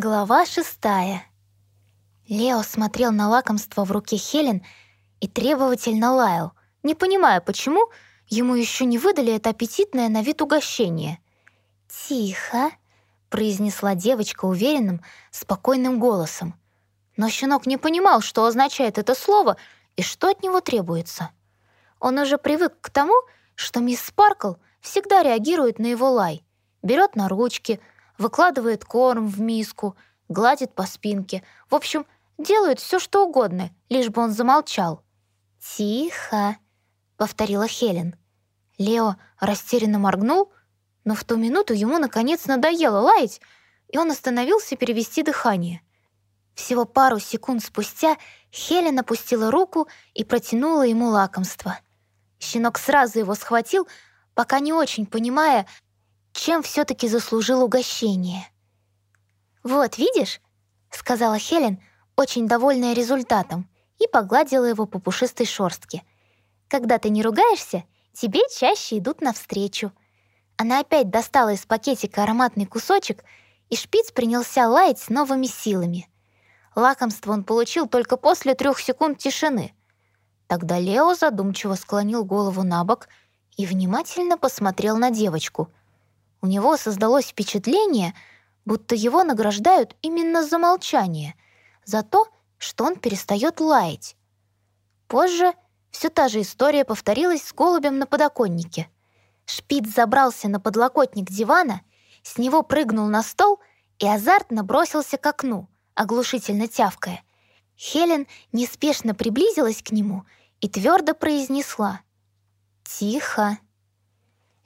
Глава шестая. Лео смотрел на лакомство в руке Хелен и требовательно лаял, не понимая, почему ему еще не выдали это аппетитное на вид угощение. «Тихо», — произнесла девочка уверенным, спокойным голосом. Но щенок не понимал, что означает это слово и что от него требуется. Он уже привык к тому, что мисс Спаркл всегда реагирует на его лай, берет на ручки — выкладывает корм в миску, гладит по спинке. В общем, делает все, что угодно, лишь бы он замолчал. «Тихо», — повторила Хелен. Лео растерянно моргнул, но в ту минуту ему наконец надоело лаять, и он остановился перевести дыхание. Всего пару секунд спустя Хелен опустила руку и протянула ему лакомство. Щенок сразу его схватил, пока не очень понимая, чем все-таки заслужил угощение. «Вот, видишь?» — сказала Хелен, очень довольная результатом, и погладила его по пушистой шорстке. «Когда ты не ругаешься, тебе чаще идут навстречу». Она опять достала из пакетика ароматный кусочек, и шпиц принялся лаять с новыми силами. Лакомство он получил только после трех секунд тишины. Тогда Лео задумчиво склонил голову на бок и внимательно посмотрел на девочку — у него создалось впечатление, будто его награждают именно за молчание, за то, что он перестает лаять. Позже все та же история повторилась с голубем на подоконнике. Шпиц забрался на подлокотник дивана, с него прыгнул на стол и азартно бросился к окну, оглушительно тявкая. Хелен неспешно приблизилась к нему и твердо произнесла «Тихо».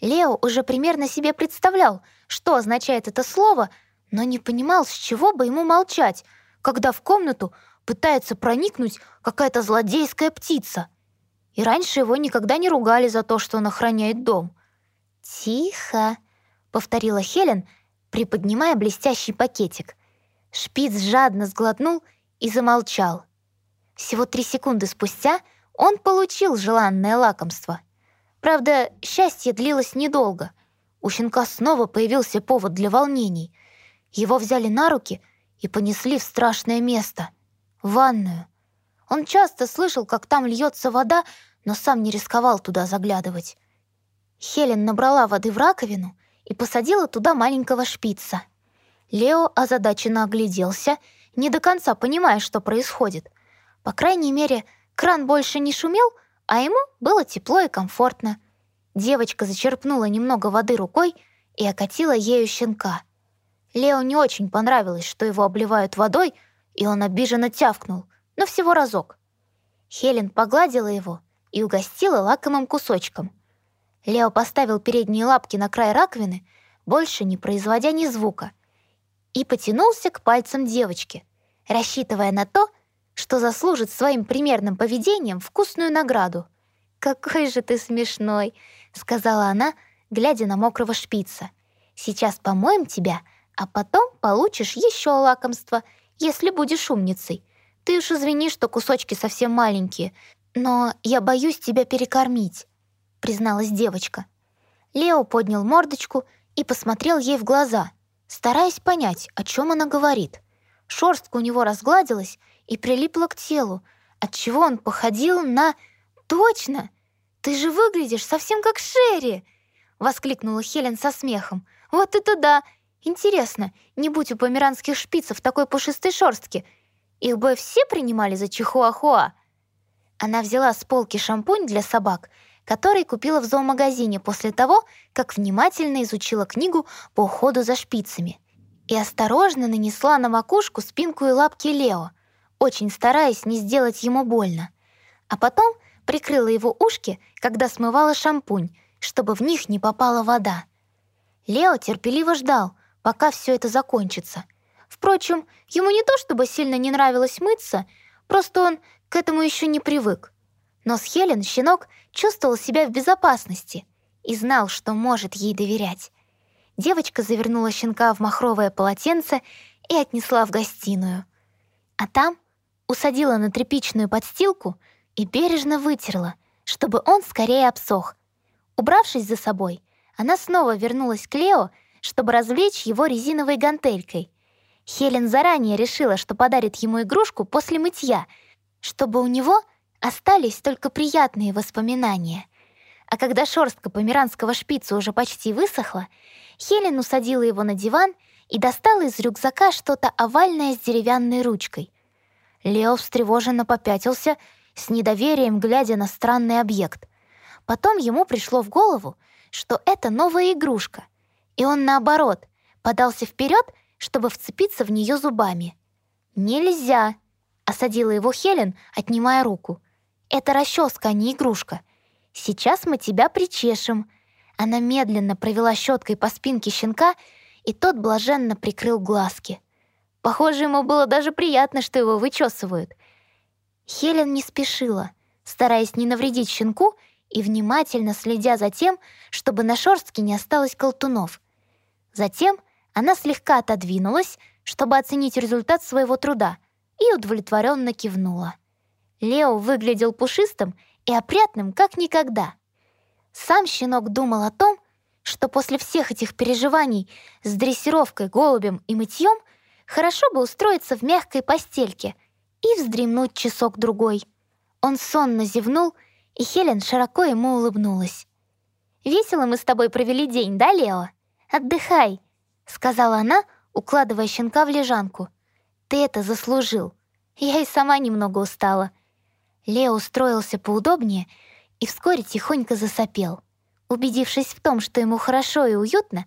Лео уже примерно себе представлял, что означает это слово, но не понимал, с чего бы ему молчать, когда в комнату пытается проникнуть какая-то злодейская птица. И раньше его никогда не ругали за то, что он охраняет дом. «Тихо», — повторила Хелен, приподнимая блестящий пакетик. Шпиц жадно сглотнул и замолчал. Всего три секунды спустя он получил желанное лакомство — Правда, счастье длилось недолго. У щенка снова появился повод для волнений. Его взяли на руки и понесли в страшное место — ванную. Он часто слышал, как там льется вода, но сам не рисковал туда заглядывать. Хелен набрала воды в раковину и посадила туда маленького шпица. Лео озадаченно огляделся, не до конца понимая, что происходит. По крайней мере, кран больше не шумел — а ему было тепло и комфортно. Девочка зачерпнула немного воды рукой и окатила ею щенка. Лео не очень понравилось, что его обливают водой, и он обиженно тявкнул, но всего разок. Хелен погладила его и угостила лакомым кусочком. Лео поставил передние лапки на край раковины, больше не производя ни звука, и потянулся к пальцам девочки, рассчитывая на то, что заслужит своим примерным поведением вкусную награду. «Какой же ты смешной!» — сказала она, глядя на мокрого шпица. «Сейчас помоем тебя, а потом получишь еще лакомство, если будешь умницей. Ты уж извини, что кусочки совсем маленькие, но я боюсь тебя перекормить», — призналась девочка. Лео поднял мордочку и посмотрел ей в глаза, стараясь понять, о чем она говорит. Шорстка у него разгладилась, и прилипла к телу, отчего он походил на... «Точно! Ты же выглядишь совсем как Шерри!» — воскликнула Хелен со смехом. «Вот это да! Интересно, не будь у померанских шпицев такой пушистой шорстки, их бы все принимали за чихуахуа!» Она взяла с полки шампунь для собак, который купила в зоомагазине после того, как внимательно изучила книгу по уходу за шпицами, и осторожно нанесла на макушку спинку и лапки Лео — очень стараясь не сделать ему больно. А потом прикрыла его ушки, когда смывала шампунь, чтобы в них не попала вода. Лео терпеливо ждал, пока все это закончится. Впрочем, ему не то чтобы сильно не нравилось мыться, просто он к этому еще не привык. Но с Хелен щенок чувствовал себя в безопасности и знал, что может ей доверять. Девочка завернула щенка в махровое полотенце и отнесла в гостиную. А там усадила на тряпичную подстилку и бережно вытерла, чтобы он скорее обсох. Убравшись за собой, она снова вернулась к Лео, чтобы развлечь его резиновой гантелькой. Хелен заранее решила, что подарит ему игрушку после мытья, чтобы у него остались только приятные воспоминания. А когда шорстка померанского шпица уже почти высохла, Хелен усадила его на диван и достала из рюкзака что-то овальное с деревянной ручкой. Лео встревоженно попятился, с недоверием глядя на странный объект. Потом ему пришло в голову, что это новая игрушка, и он, наоборот, подался вперед, чтобы вцепиться в нее зубами. «Нельзя!» — осадила его Хелен, отнимая руку. «Это расческа, а не игрушка. Сейчас мы тебя причешем». Она медленно провела щеткой по спинке щенка, и тот блаженно прикрыл глазки. Похоже, ему было даже приятно, что его вычесывают. Хелен не спешила, стараясь не навредить щенку и внимательно следя за тем, чтобы на шорстке не осталось колтунов. Затем она слегка отодвинулась, чтобы оценить результат своего труда, и удовлетворенно кивнула. Лео выглядел пушистым и опрятным, как никогда. Сам щенок думал о том, что после всех этих переживаний с дрессировкой, голубем и мытьем хорошо бы устроиться в мягкой постельке и вздремнуть часок-другой. Он сонно зевнул, и Хелен широко ему улыбнулась. «Весело мы с тобой провели день, да, Лео? Отдыхай», — сказала она, укладывая щенка в лежанку. «Ты это заслужил. Я и сама немного устала». Лео устроился поудобнее и вскоре тихонько засопел. Убедившись в том, что ему хорошо и уютно,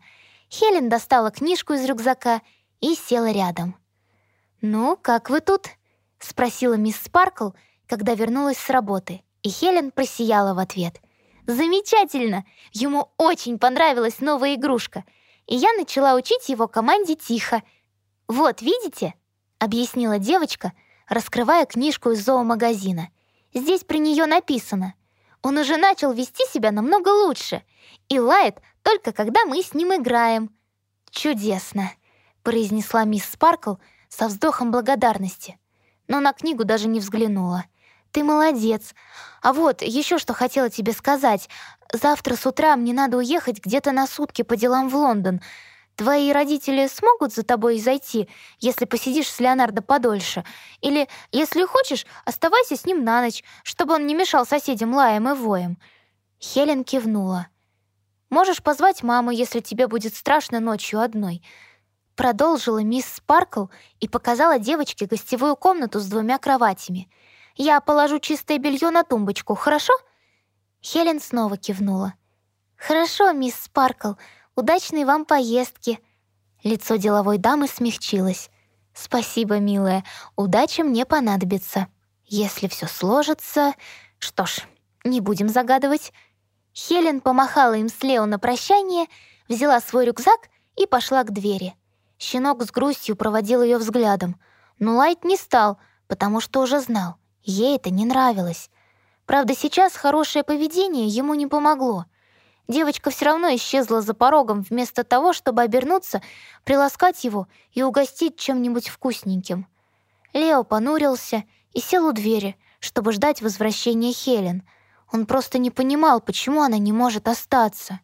Хелен достала книжку из рюкзака и села рядом. «Ну, как вы тут?» — спросила мисс Спаркл, когда вернулась с работы, и Хелен просияла в ответ. «Замечательно! Ему очень понравилась новая игрушка, и я начала учить его команде тихо. Вот, видите?» — объяснила девочка, раскрывая книжку из зоомагазина. «Здесь про нее написано. Он уже начал вести себя намного лучше и лает только когда мы с ним играем». «Чудесно!» — произнесла мисс Спаркл со вздохом благодарности но на книгу даже не взглянула. «Ты молодец. А вот, еще что хотела тебе сказать. Завтра с утра мне надо уехать где-то на сутки по делам в Лондон. Твои родители смогут за тобой зайти, если посидишь с Леонардо подольше? Или, если хочешь, оставайся с ним на ночь, чтобы он не мешал соседям лаем и воем». Хелен кивнула. «Можешь позвать маму, если тебе будет страшно ночью одной. Продолжила мисс Спаркл и показала девочке гостевую комнату с двумя кроватями. «Я положу чистое белье на тумбочку, хорошо?» Хелен снова кивнула. «Хорошо, мисс Спаркл, удачной вам поездки!» Лицо деловой дамы смягчилось. «Спасибо, милая, удача мне понадобится. Если все сложится... Что ж, не будем загадывать». Хелен помахала им с Лео на прощание, взяла свой рюкзак и пошла к двери. Щенок с грустью проводил ее взглядом, но Лайт не стал, потому что уже знал, ей это не нравилось. Правда, сейчас хорошее поведение ему не помогло. Девочка все равно исчезла за порогом, вместо того, чтобы обернуться, приласкать его и угостить чем-нибудь вкусненьким. Лео понурился и сел у двери, чтобы ждать возвращения Хелен. Он просто не понимал, почему она не может остаться.